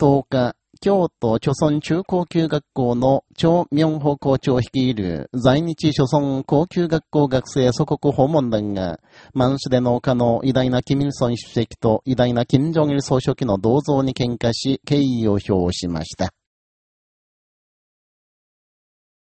10日、京都諸村中高級学校の張明宝校長率いる在日諸村高級学校学生祖国訪問団が、満州で農家の偉大な金日ル主席と偉大な金正日総書記の銅像に喧嘩し、敬意を表しました。